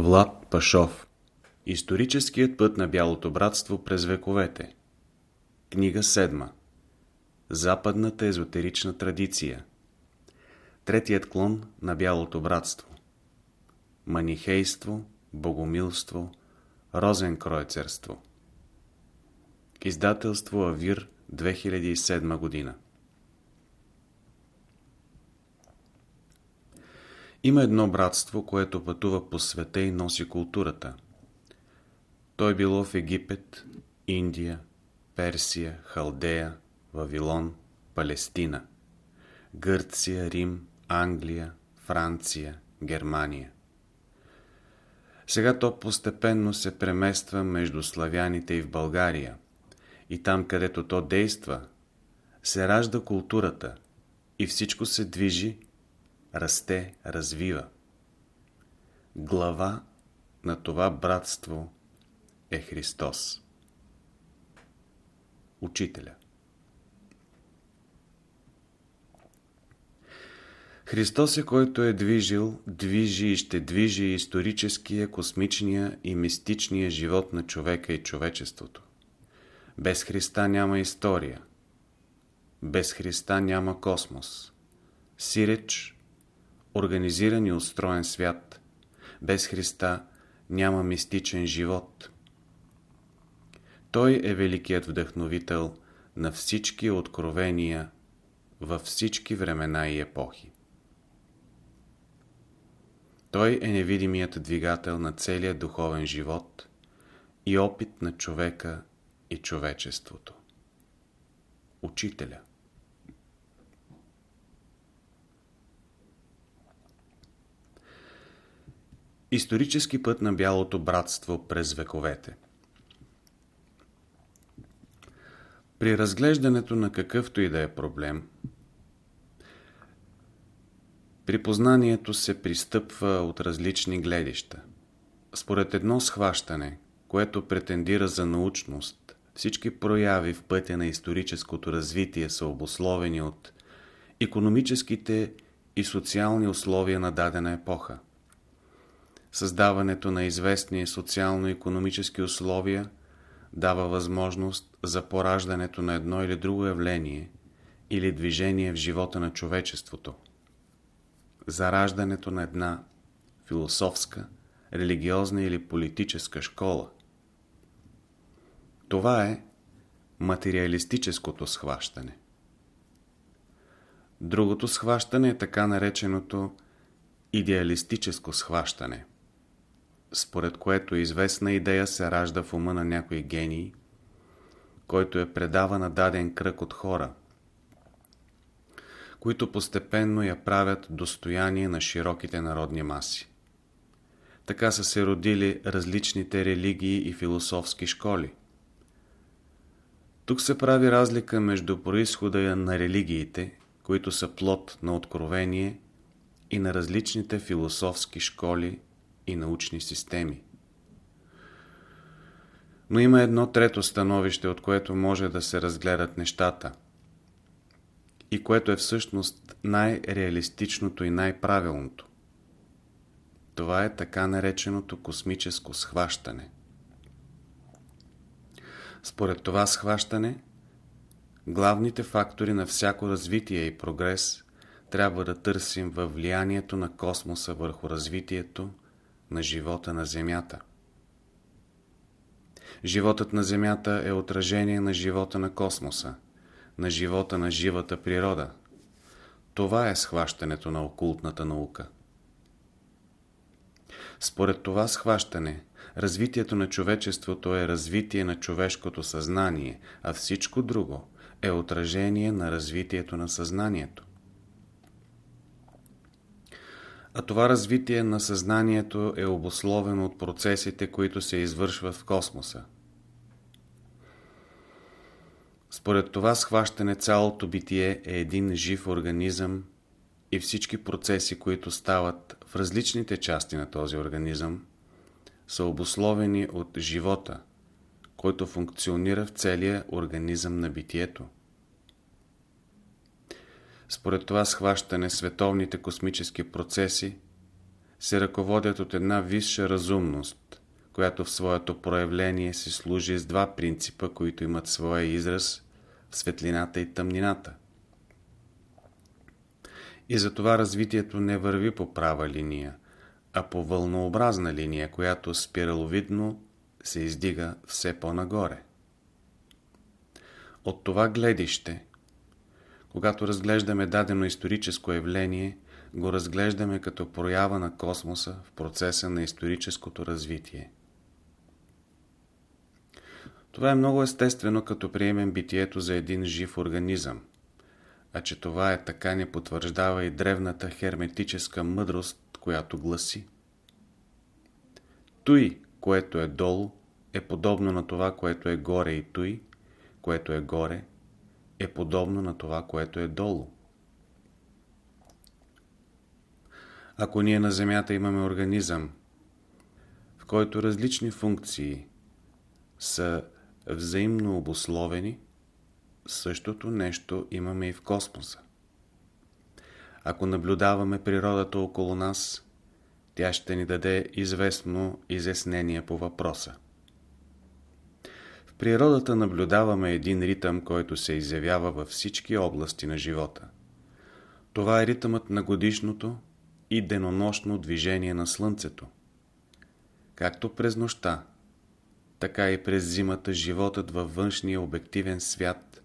Влад Пашов. Историческият път на Бялото братство през вековете. Книга 7 Западната езотерична традиция. Третият клон на Бялото братство. Манихейство, Богомилство, Розенкройцерство. Издателство Авир 2007 година Има едно братство, което пътува по света и носи културата. Той било в Египет, Индия, Персия, Халдея, Вавилон, Палестина, Гърция, Рим, Англия, Франция, Германия. Сега то постепенно се премества между славяните и в България. И там, където то действа, се ражда културата и всичко се движи расте, развива. Глава на това братство е Христос. Учителя Христос е който е движил, движи и ще движи историческия, космичния и мистичния живот на човека и човечеството. Без Христа няма история. Без Христа няма космос. Сиреч организиран и устроен свят. Без Христа няма мистичен живот. Той е великият вдъхновител на всички откровения във всички времена и епохи. Той е невидимият двигател на целия духовен живот и опит на човека и човечеството. Учителя Исторически път на Бялото братство през вековете При разглеждането на какъвто и да е проблем, при познанието се пристъпва от различни гледища. Според едно схващане, което претендира за научност, всички прояви в пътя на историческото развитие са обусловени от економическите и социални условия на дадена епоха. Създаването на известни социално-економически условия дава възможност за пораждането на едно или друго явление или движение в живота на човечеството. Зараждането на една философска, религиозна или политическа школа. Това е материалистическото схващане. Другото схващане е така нареченото идеалистическо схващане – според което известна идея се ражда в ума на някой гений, който е предава на даден кръг от хора, които постепенно я правят достояние на широките народни маси. Така са се родили различните религии и философски школи. Тук се прави разлика между происхода на религиите, които са плод на откровение, и на различните философски школи и научни системи. Но има едно трето становище, от което може да се разгледат нещата и което е всъщност най-реалистичното и най-правилното. Това е така нареченото космическо схващане. Според това схващане, главните фактори на всяко развитие и прогрес трябва да търсим във влиянието на космоса върху развитието на живота на Земята. Животът на Земята е отражение на живота на космоса, на живота на живата природа. Това е схващането на окултната наука. Според това схващане, развитието на човечеството е развитие на човешкото съзнание, а всичко друго е отражение на развитието на съзнанието. А това развитие на съзнанието е обусловено от процесите, които се извършват в космоса. Според това схващане цялото битие е един жив организъм и всички процеси, които стават в различните части на този организъм, са обусловени от живота, който функционира в целия организъм на битието. Според това схващане световните космически процеси се ръководят от една висша разумност, която в своето проявление се служи с два принципа, които имат своя израз в светлината и тъмнината. И затова развитието не върви по права линия, а по вълнообразна линия, която спираловидно се издига все по-нагоре. От това гледище, когато разглеждаме дадено историческо явление, го разглеждаме като проява на космоса в процеса на историческото развитие. Това е много естествено, като приемем битието за един жив организъм. А че това е така, не потвърждава и древната херметическа мъдрост, която гласи. Той, което е долу, е подобно на това, което е горе и той, което е горе, е подобно на това, което е долу. Ако ние на Земята имаме организъм, в който различни функции са взаимно обусловени, същото нещо имаме и в космоса. Ако наблюдаваме природата около нас, тя ще ни даде известно изяснение по въпроса. Природата наблюдаваме един ритъм, който се изявява във всички области на живота. Това е ритъмът на годишното и денонощно движение на Слънцето. Както през нощта, така и през зимата животът във външния обективен свят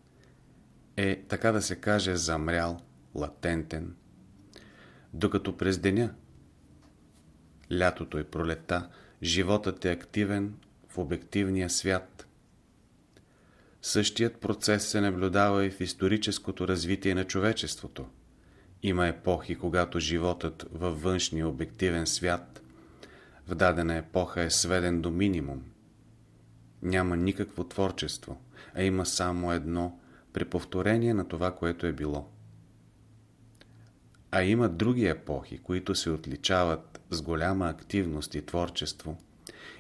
е, така да се каже, замрял, латентен, докато през деня, лятото и пролета, животът е активен в обективния свят. Същият процес се наблюдава и в историческото развитие на човечеството. Има епохи, когато животът във външния обективен свят в дадена епоха е сведен до минимум. Няма никакво творчество, а има само едно преповторение на това, което е било. А има други епохи, които се отличават с голяма активност и творчество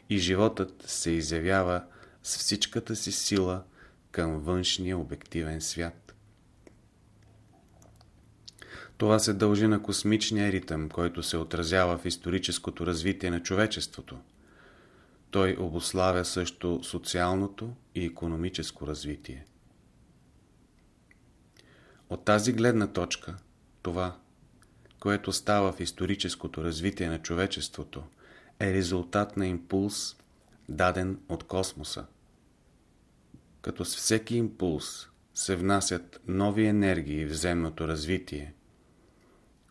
и животът се изявява с всичката си сила към външния обективен свят. Това се дължи на космичния ритъм, който се отразява в историческото развитие на човечеството. Той обославя също социалното и економическо развитие. От тази гледна точка, това, което става в историческото развитие на човечеството, е резултат на импулс, даден от космоса. Като с всеки импулс се внасят нови енергии в земното развитие,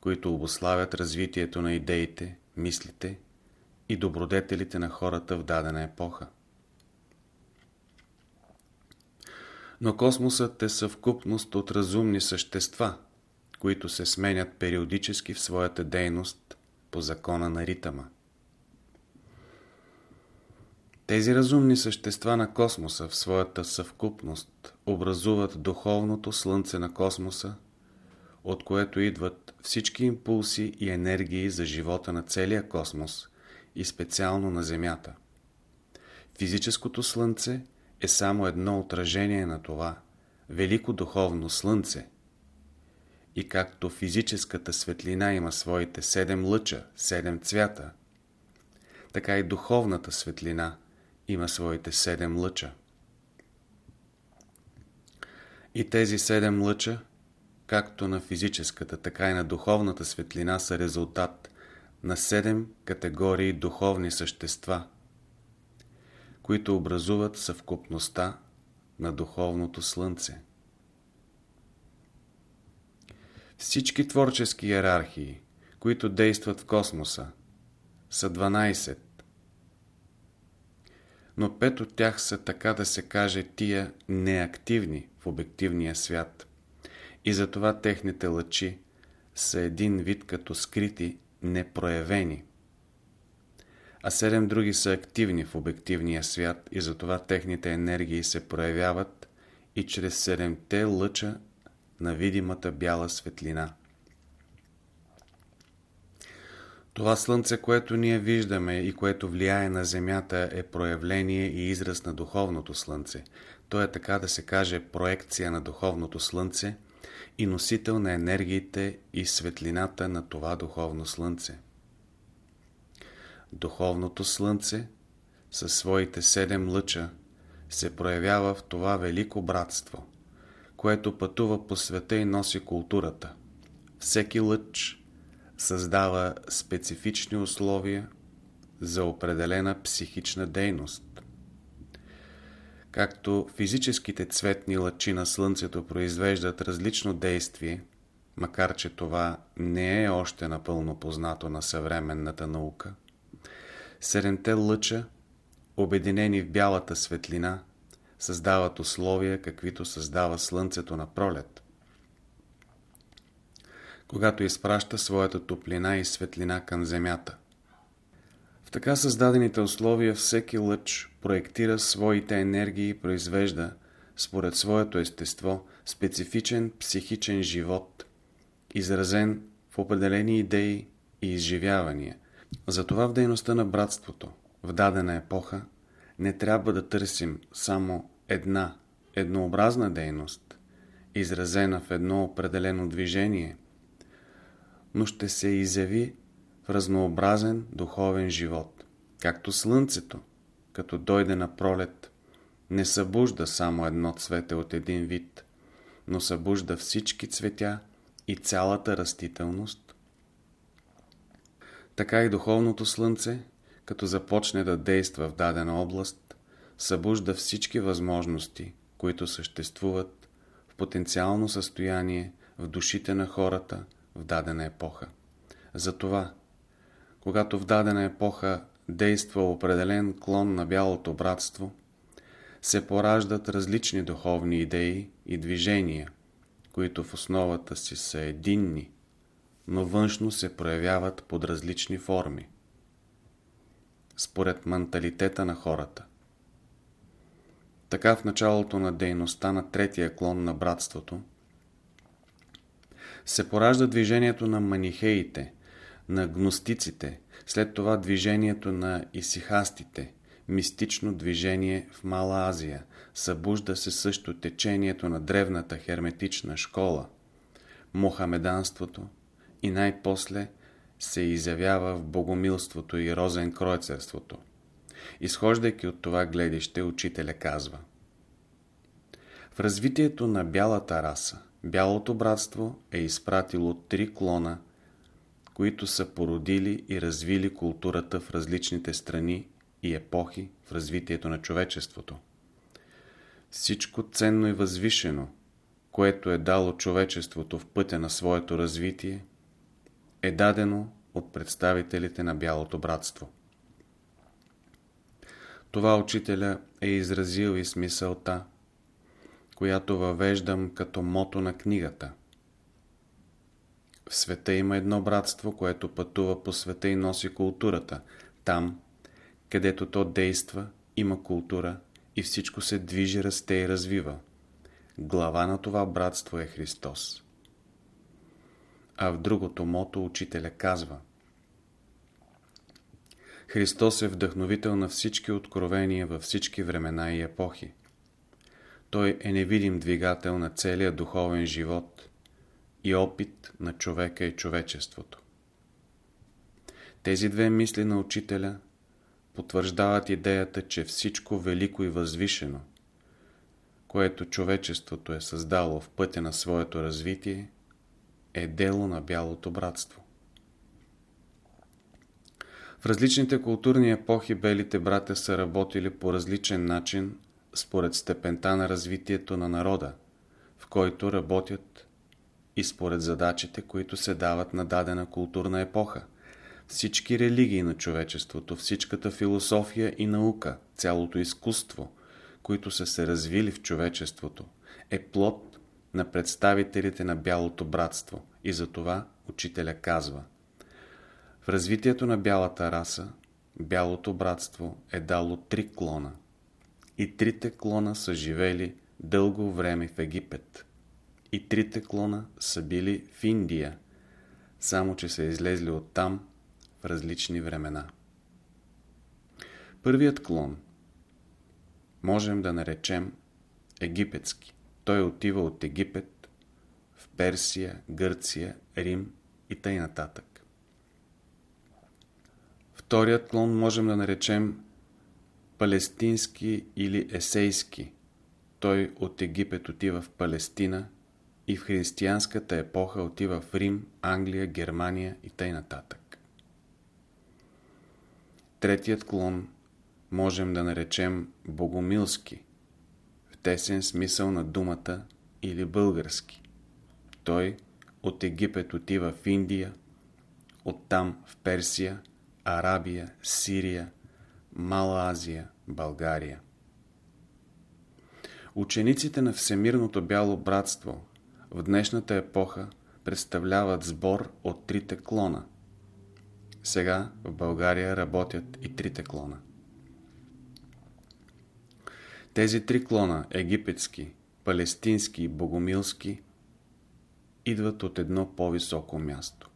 които обославят развитието на идеите, мислите и добродетелите на хората в дадена епоха. Но космосът е съвкупност от разумни същества, които се сменят периодически в своята дейност по закона на ритъма. Тези разумни същества на космоса в своята съвкупност образуват духовното слънце на космоса, от което идват всички импулси и енергии за живота на целия космос и специално на Земята. Физическото слънце е само едно отражение на това велико духовно слънце. И както физическата светлина има своите седем лъча, седем цвята, така и духовната светлина има своите седем лъча. И тези седем лъча, както на физическата, така и на духовната светлина са резултат на седем категории духовни същества – които образуват съвкупността на духовното слънце. Всички творчески иерархии, които действат в космоса, са 12. Но пет от тях са така да се каже тия неактивни в обективния свят. И затова техните лъчи са един вид като скрити, непроявени – а седем други са активни в обективния свят и затова техните енергии се проявяват и чрез седемте лъча на видимата бяла светлина. Това слънце, което ние виждаме и което влияе на Земята е проявление и израз на духовното слънце. То е така да се каже проекция на духовното слънце и носител на енергиите и светлината на това духовно слънце. Духовното слънце със своите седем лъча се проявява в това велико братство, което пътува по света и носи културата. Всеки лъч създава специфични условия за определена психична дейност. Както физическите цветни лъчи на Слънцето произвеждат различно действие, макар че това не е още напълно познато на съвременната наука, седемте лъча, обединени в бялата светлина, създават условия, каквито създава Слънцето на пролет. Когато изпраща своята топлина и светлина към Земята. В така създадените условия всеки лъч проектира своите енергии и произвежда, според своето естество, специфичен психичен живот, изразен в определени идеи и изживявания. Затова в дейността на братството, в дадена епоха, не трябва да търсим само една еднообразна дейност, изразена в едно определено движение, но ще се изяви в разнообразен духовен живот, както Слънцето, като дойде на пролет, не събужда само едно цвете от един вид, но събужда всички цветя и цялата растителност. Така и духовното слънце, като започне да действа в дадена област, събужда всички възможности, които съществуват в потенциално състояние в душите на хората в дадена епоха. Затова, когато в дадена епоха действа определен клон на бялото братство, се пораждат различни духовни идеи и движения, които в основата си са единни, но външно се проявяват под различни форми. Според менталитета на хората. Така в началото на дейността на третия клон на братството се поражда движението на манихеите, на гностиците, след това движението на исихастите, мистично движение в Мала Азия, събужда се също течението на древната херметична школа, мохамеданството и най-после се изявява в богомилството и розенкройцерството. Изхождайки от това гледище, учителя казва В развитието на бялата раса, бялото братство е изпратило три клона, които са породили и развили културата в различните страни и епохи в развитието на човечеството. Всичко ценно и възвишено, което е дало човечеството в пътя на своето развитие, е дадено от представителите на Бялото братство. Това учителя е изразил и смисълта, която въвеждам като мото на книгата. В света има едно братство, което пътува по света и носи културата. Там, където то действа, има култура и всичко се движи, расте и развива. Глава на това братство е Христос. А в другото мото учителя казва – Христос е вдъхновител на всички откровения във всички времена и епохи. Той е невидим двигател на целия духовен живот и опит на човека и човечеството. Тези две мисли на учителя потвърждават идеята, че всичко велико и възвишено, което човечеството е създало в пътя на своето развитие, е дело на бялото братство. В различните културни епохи белите братя са работили по различен начин според степента на развитието на народа, в който работят и според задачите, които се дават на дадена културна епоха. Всички религии на човечеството, всичката философия и наука, цялото изкуство, които са се развили в човечеството, е плод на представителите на Бялото братство и за това учителя казва В развитието на бялата раса, Бялото братство е дало три клона и трите клона са живели дълго време в Египет. И трите клона са били в Индия, само че са излезли оттам в различни времена. Първият клон можем да наречем египетски. Той отива от Египет в Персия, Гърция, Рим и тъй нататък. Вторият клон можем да наречем палестински или есейски. Той от Египет отива в Палестина и в християнската епоха отива в Рим, Англия, Германия и т.н. Третият клон можем да наречем богомилски, в тесен смисъл на думата или български. Той от Египет отива в Индия, оттам в Персия, Арабия, Сирия, Мала Азия, България. Учениците на Всемирното бяло братство в днешната епоха представляват сбор от трите клона. Сега в България работят и трите клона. Тези три клона, египетски, палестински и богомилски, идват от едно по-високо място.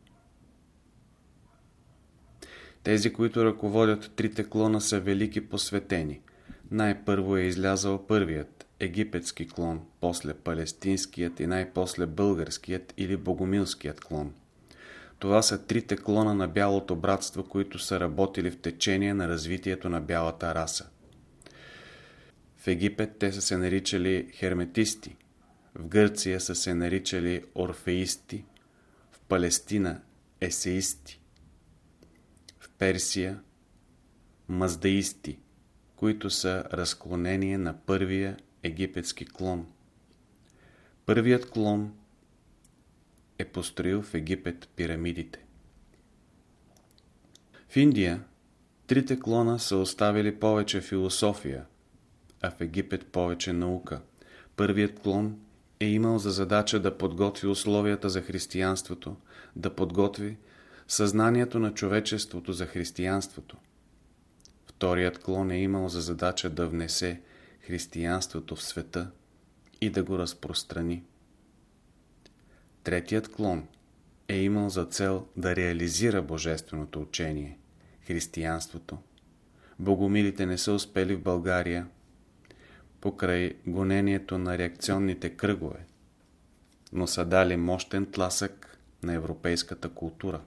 Тези, които ръководят трите клона са велики посветени. Най-първо е излязал първият, египетски клон, после палестинският и най-после българският или богомилският клон. Това са трите клона на бялото братство, които са работили в течение на развитието на бялата раса. В Египет те са се наричали херметисти, в Гърция са се наричали орфеисти, в Палестина есеисти, Персия маздаисти, които са разклонение на първия египетски клон. Първият клон е построил в Египет пирамидите. В Индия трите клона са оставили повече философия, а в Египет повече наука. Първият клон е имал за задача да подготви условията за християнството, да подготви съзнанието на човечеството за християнството. Вторият клон е имал за задача да внесе християнството в света и да го разпространи. Третият клон е имал за цел да реализира божественото учение, християнството. Богомилите не са успели в България покрай гонението на реакционните кръгове, но са дали мощен тласък на европейската култура.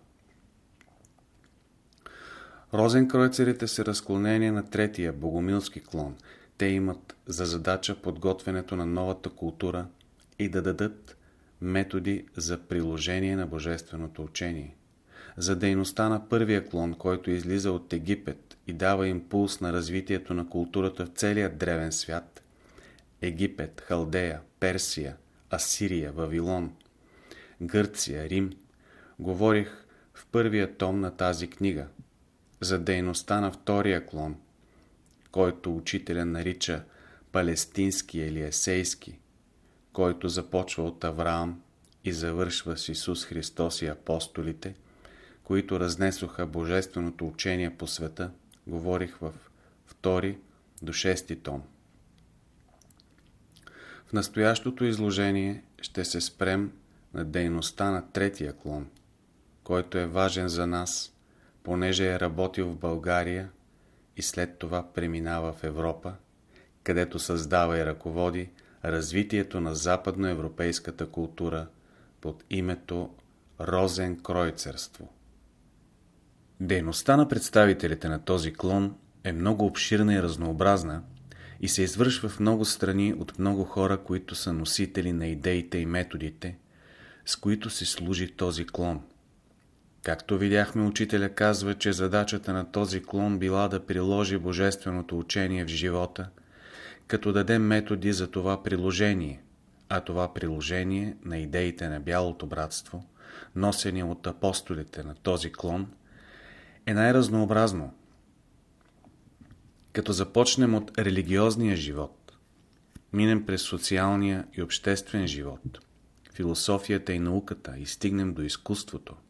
Розенкройцерите са разклонение на третия, богомилски клон. Те имат за задача подготвянето на новата култура и да дадат методи за приложение на божественото учение. За дейността на първия клон, който излиза от Египет и дава импулс на развитието на културата в целия древен свят, Египет, Халдея, Персия, Асирия, Вавилон, Гърция, Рим, говорих в първия том на тази книга – за дейността на втория клон, който учителя нарича палестински или есейски, който започва от Авраам и завършва с Исус Христос и апостолите, които разнесоха божественото учение по света, говорих в втори до шести том. В настоящото изложение ще се спрем на дейността на третия клон, който е важен за нас – понеже е работил в България и след това преминава в Европа, където създава и ръководи развитието на западноевропейската култура под името Розен Кройцерство. Дейността на представителите на този клон е много обширна и разнообразна и се извършва в много страни от много хора, които са носители на идеите и методите, с които се служи този клон – Както видяхме, учителя казва, че задачата на този клон била да приложи божественото учение в живота, като даде методи за това приложение, а това приложение на идеите на Бялото братство, носени от апостолите на този клон, е най-разнообразно. Като започнем от религиозния живот, минем през социалния и обществен живот, философията и науката и стигнем до изкуството –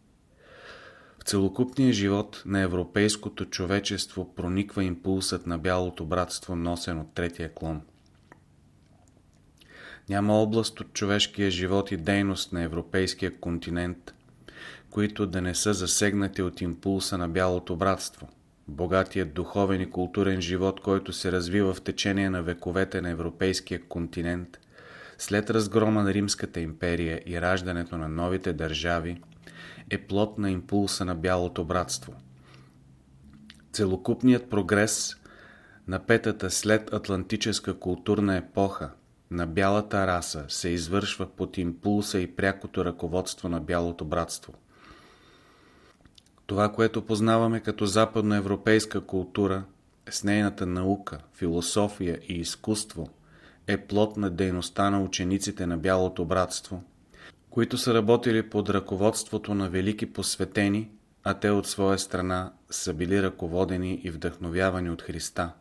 в целокупния живот на европейското човечество прониква импулсът на бялото братство, носен от третия клон. Няма област от човешкия живот и дейност на европейския континент, които да не са засегнати от импулса на бялото братство. Богатият духовен и културен живот, който се развива в течение на вековете на европейския континент, след разгрома на Римската империя и раждането на новите държави, е плод на импулса на бялото братство. Целокупният прогрес на петата след атлантическа културна епоха на бялата раса се извършва под импулса и прякото ръководство на бялото братство. Това, което познаваме като западноевропейска култура, с нейната наука, философия и изкуство, е плод на дейността на учениците на Бялото братство, които са работили под ръководството на велики посветени, а те от своя страна са били ръководени и вдъхновявани от Христа.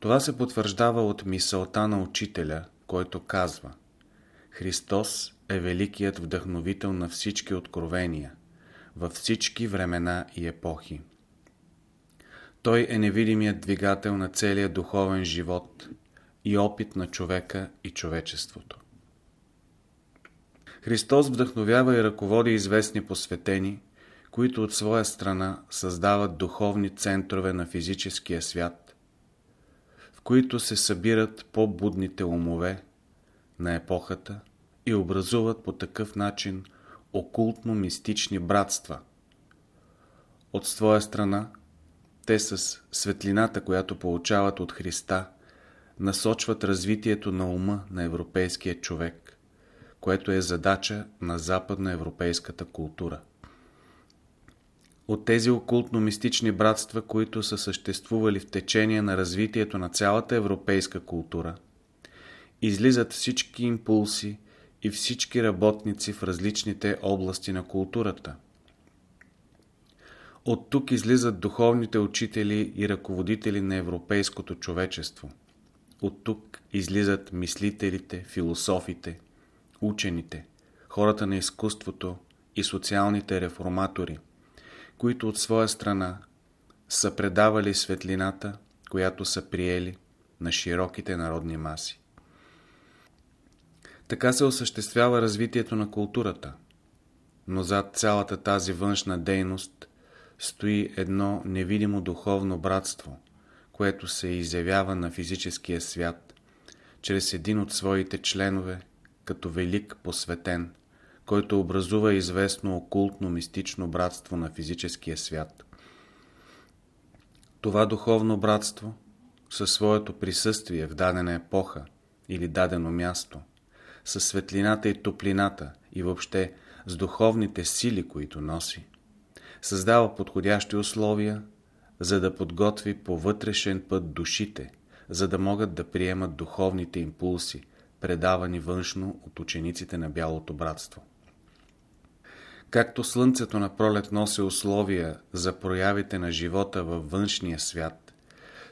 Това се потвърждава от мисълта на учителя, който казва Христос е великият вдъхновител на всички откровения, във всички времена и епохи. Той е невидимият двигател на целия духовен живот и опит на човека и човечеството. Христос вдъхновява и ръководи известни посветени, които от своя страна създават духовни центрове на физическия свят, в които се събират по-будните умове на епохата и образуват по такъв начин окултно-мистични братства. От своя страна, те с светлината, която получават от Христа, насочват развитието на ума на европейския човек, което е задача на западноевропейската култура. От тези окултно-мистични братства, които са съществували в течение на развитието на цялата европейска култура, излизат всички импулси и всички работници в различните области на културата. От тук излизат духовните учители и ръководители на европейското човечество. От тук излизат мислителите, философите, учените, хората на изкуството и социалните реформатори – които от своя страна са предавали светлината, която са приели на широките народни маси. Така се осъществява развитието на културата, но зад цялата тази външна дейност стои едно невидимо духовно братство, което се изявява на физическия свят, чрез един от своите членове, като велик посветен, който образува известно окултно-мистично братство на физическия свят. Това духовно братство, със своето присъствие в дадена епоха или дадено място, със светлината и топлината и въобще с духовните сили, които носи, създава подходящи условия, за да подготви по вътрешен път душите, за да могат да приемат духовните импулси, предавани външно от учениците на Бялото братство. Както слънцето на пролет носи условия за проявите на живота във външния свят,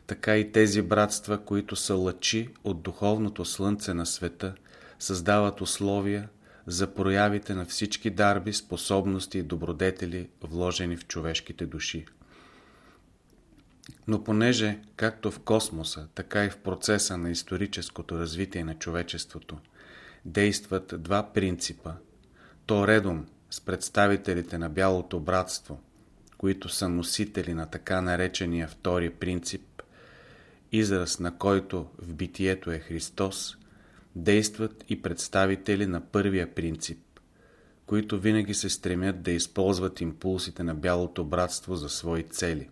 така и тези братства, които са лъчи от духовното слънце на света, създават условия за проявите на всички дарби, способности и добродетели, вложени в човешките души. Но понеже, както в космоса, така и в процеса на историческото развитие на човечеството, действат два принципа, то редом с представителите на Бялото братство, които са носители на така наречения втори принцип, израз на който в битието е Христос, действат и представители на първия принцип, които винаги се стремят да използват импулсите на Бялото братство за свои цели.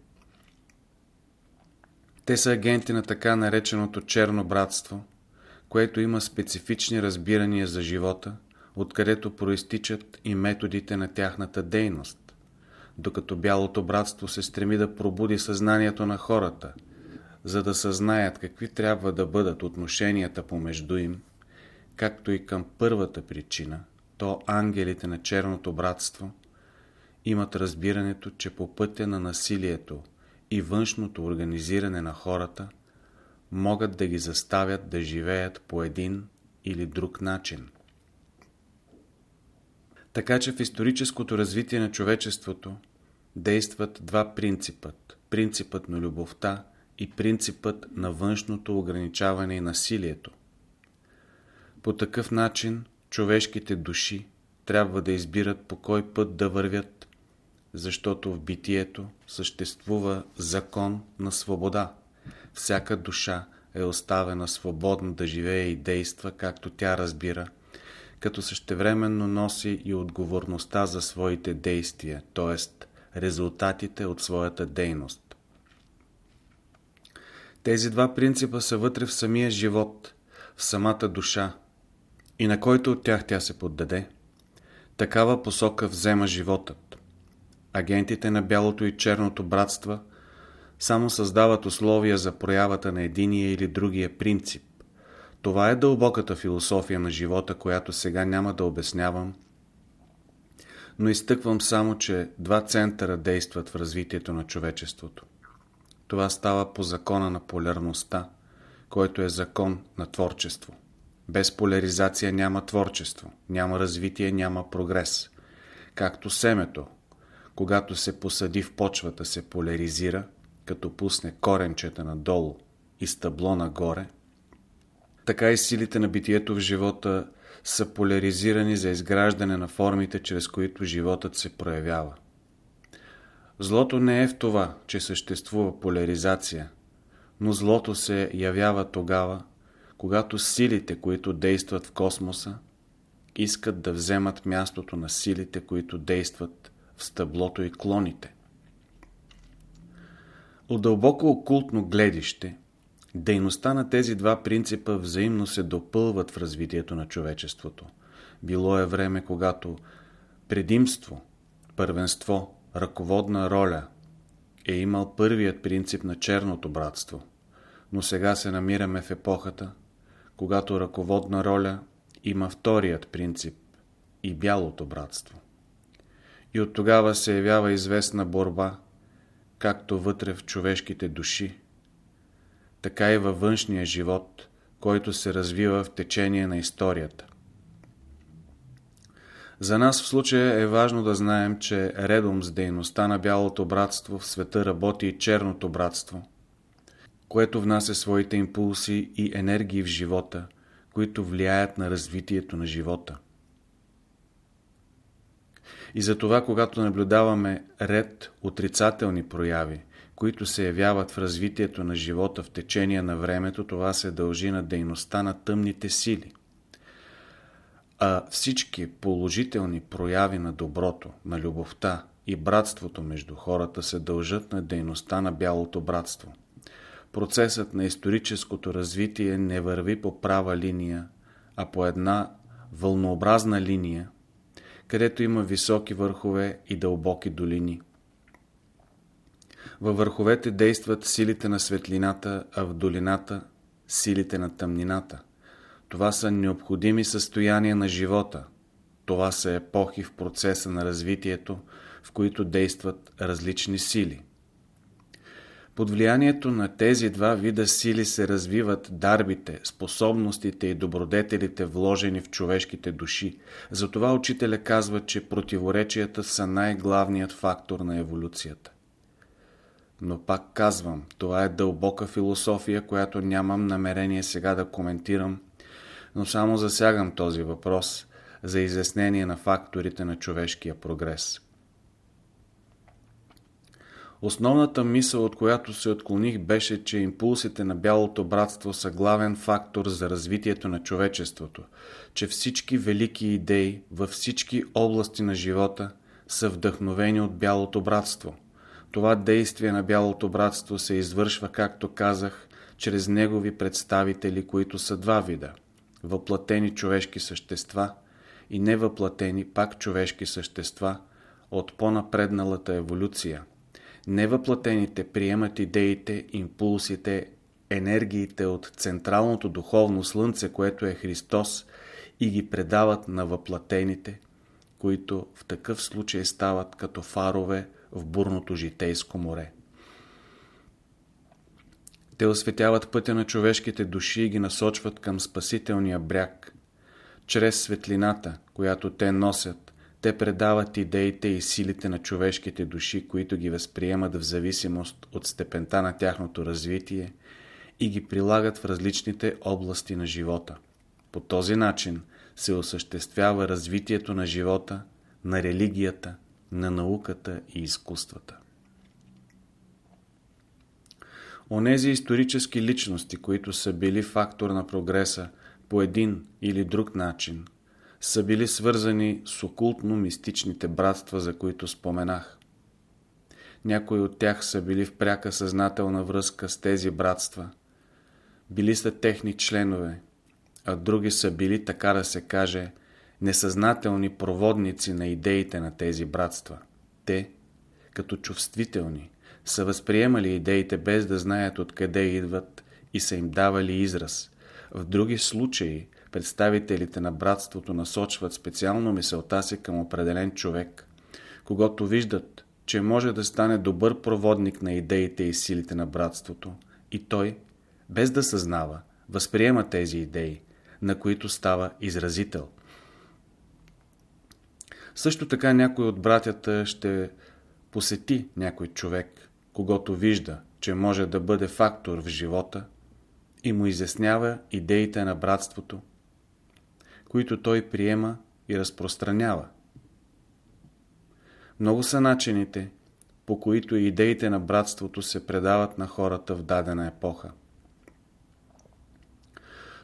Те са агенти на така нареченото черно братство, което има специфични разбирания за живота – откъдето проистичат и методите на тяхната дейност, докато Бялото братство се стреми да пробуди съзнанието на хората, за да съзнаят какви трябва да бъдат отношенията помежду им, както и към първата причина, то ангелите на черното братство имат разбирането, че по пътя на насилието и външното организиране на хората могат да ги заставят да живеят по един или друг начин. Така че в историческото развитие на човечеството действат два принципът. Принципът на любовта и принципът на външното ограничаване и насилието. По такъв начин човешките души трябва да избират по кой път да вървят, защото в битието съществува закон на свобода. Всяка душа е оставена свободна да живее и действа както тя разбира – като същевременно носи и отговорността за своите действия, т.е. резултатите от своята дейност. Тези два принципа са вътре в самия живот, в самата душа и на който от тях тя се поддаде, такава посока взема животът. Агентите на бялото и черното братства само създават условия за проявата на единия или другия принцип. Това е дълбоката философия на живота, която сега няма да обяснявам, но изтъквам само, че два центъра действат в развитието на човечеството. Това става по закона на полярността, който е закон на творчество. Без поляризация няма творчество, няма развитие, няма прогрес. Както семето, когато се посади в почвата, се поляризира, като пусне коренчета надолу и стъбло нагоре, така и силите на битието в живота са поляризирани за изграждане на формите, чрез които животът се проявява. Злото не е в това, че съществува поляризация, но злото се явява тогава, когато силите, които действат в космоса, искат да вземат мястото на силите, които действат в стъблото и клоните. От дълбоко окултно гледище, дейността на тези два принципа взаимно се допълват в развитието на човечеството. Било е време, когато предимство, първенство, ръководна роля е имал първият принцип на черното братство, но сега се намираме в епохата, когато ръководна роля има вторият принцип и бялото братство. И от тогава се явява известна борба, както вътре в човешките души, така и във външния живот, който се развива в течение на историята. За нас в случая е важно да знаем, че редом с дейността на Бялото братство в света работи и Черното братство, което внася своите импулси и енергии в живота, които влияят на развитието на живота. И затова, когато наблюдаваме ред отрицателни прояви, които се явяват в развитието на живота в течение на времето, това се дължи на дейността на тъмните сили. А всички положителни прояви на доброто, на любовта и братството между хората се дължат на дейността на бялото братство. Процесът на историческото развитие не върви по права линия, а по една вълнообразна линия, където има високи върхове и дълбоки долини. Във върховете действат силите на светлината, а в долината – силите на тъмнината. Това са необходими състояния на живота. Това са епохи в процеса на развитието, в които действат различни сили. Под влиянието на тези два вида сили се развиват дарбите, способностите и добродетелите вложени в човешките души. Затова учителя казва, че противоречията са най-главният фактор на еволюцията. Но пак казвам, това е дълбока философия, която нямам намерение сега да коментирам, но само засягам този въпрос за изяснение на факторите на човешкия прогрес. Основната мисъл, от която се отклоних, беше, че импулсите на Бялото братство са главен фактор за развитието на човечеството, че всички велики идеи във всички области на живота са вдъхновени от Бялото братство. Това действие на Бялото братство се извършва, както казах, чрез негови представители, които са два вида – въплатени човешки същества и невъплатени пак човешки същества от по-напредналата еволюция – Невъплатените приемат идеите, импулсите, енергиите от централното духовно слънце, което е Христос, и ги предават на въплатените, които в такъв случай стават като фарове в бурното житейско море. Те осветяват пътя на човешките души и ги насочват към спасителния бряг. Чрез светлината, която те носят, те предават идеите и силите на човешките души, които ги възприемат в зависимост от степента на тяхното развитие и ги прилагат в различните области на живота. По този начин се осъществява развитието на живота, на религията, на науката и изкуствата. Онези исторически личности, които са били фактор на прогреса по един или друг начин, са били свързани с окултно-мистичните братства, за които споменах. Някои от тях са били в пряка съзнателна връзка с тези братства. Били са техни членове, а други са били, така да се каже, несъзнателни проводници на идеите на тези братства. Те, като чувствителни, са възприемали идеите без да знаят откъде идват и са им давали израз. В други случаи представителите на братството насочват специално мисълта си към определен човек, когато виждат, че може да стане добър проводник на идеите и силите на братството, и той, без да съзнава, възприема тези идеи, на които става изразител. Също така някой от братята ще посети някой човек, когато вижда, че може да бъде фактор в живота и му изяснява идеите на братството, които той приема и разпространява. Много са начините, по които идеите на братството се предават на хората в дадена епоха.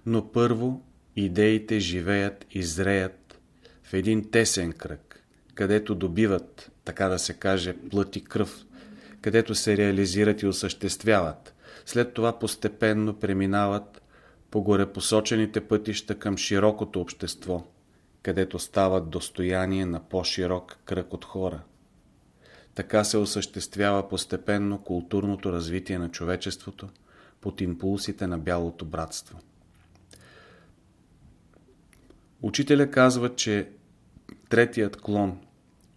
Но първо идеите живеят и зреят в един тесен кръг, където добиват, така да се каже, плът и кръв, където се реализират и осъществяват. След това постепенно преминават по горепосочените пътища към широкото общество, където стават достояние на по-широк кръг от хора. Така се осъществява постепенно културното развитие на човечеството под импулсите на бялото братство. Учителя казва, че третият клон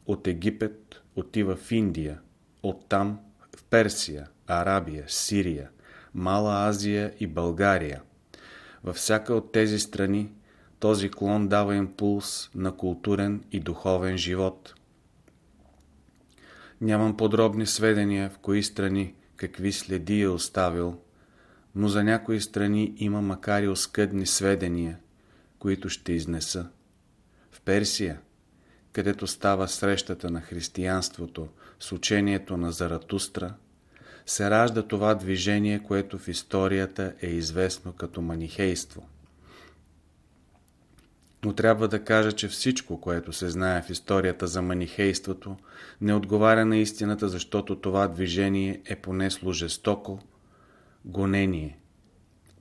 от Египет отива в Индия, оттам в Персия, Арабия, Сирия, Мала Азия и България. Във всяка от тези страни този клон дава импулс на културен и духовен живот. Нямам подробни сведения в кои страни какви следи е оставил, но за някои страни има макар и оскъдни сведения, които ще изнеса. В Персия, където става срещата на християнството с учението на Заратустра, се ражда това движение, което в историята е известно като манихейство. Но трябва да кажа, че всичко, което се знае в историята за манихейството, не отговаря на истината, защото това движение е понесло жестоко гонение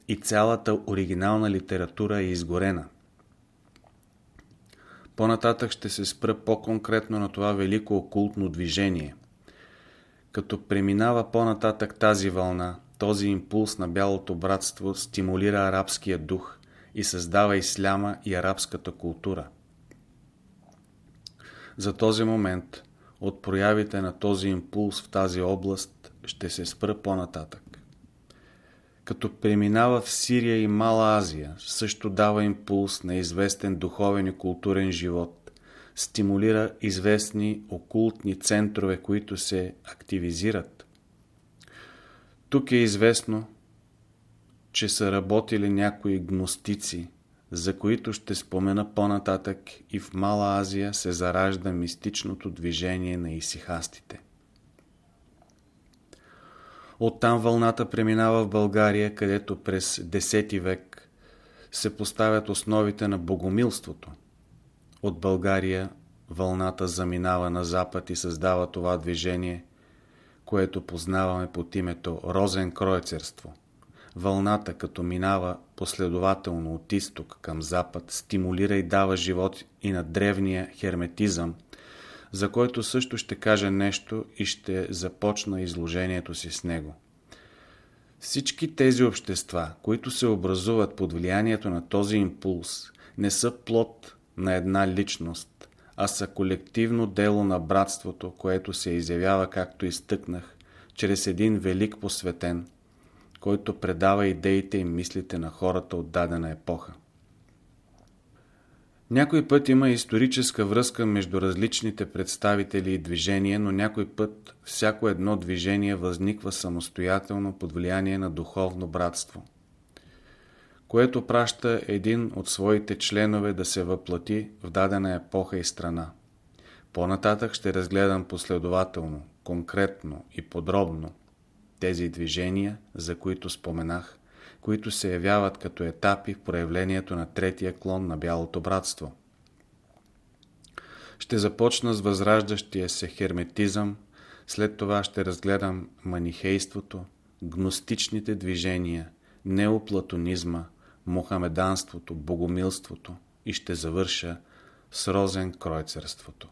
и цялата оригинална литература е изгорена. По-нататък ще се спра по-конкретно на това велико окултно движение. Като преминава по-нататък тази вълна, този импулс на бялото братство стимулира арабския дух и създава исляма и арабската култура. За този момент, от проявите на този импулс в тази област, ще се спра по-нататък като преминава в Сирия и Мала Азия, също дава импулс на известен духовен и културен живот, стимулира известни окултни центрове, които се активизират. Тук е известно, че са работили някои гностици, за които ще спомена по-нататък и в Мала Азия се заражда мистичното движение на исихастите. Оттам вълната преминава в България, където през X век се поставят основите на богомилството. От България вълната заминава на запад и създава това движение, което познаваме под името Розен Кройцерство. Вълната, като минава последователно от изток към запад, стимулира и дава живот и на древния херметизъм, за който също ще кажа нещо и ще започна изложението си с него. Всички тези общества, които се образуват под влиянието на този импулс, не са плод на една личност, а са колективно дело на братството, което се изявява, както изтъкнах, чрез един велик посветен, който предава идеите и мислите на хората от дадена епоха. Някой път има историческа връзка между различните представители и движения, но някой път всяко едно движение възниква самостоятелно под влияние на духовно братство, което праща един от своите членове да се въплати в дадена епоха и страна. По-нататък ще разгледам последователно, конкретно и подробно тези движения, за които споменах, които се явяват като етапи в проявлението на третия клон на Бялото братство. Ще започна с възраждащия се херметизъм, След това ще разгледам манихейството, гностичните движения, неоплатонизма, мухамеданството, богомилството и ще завърша с розен кройцерството.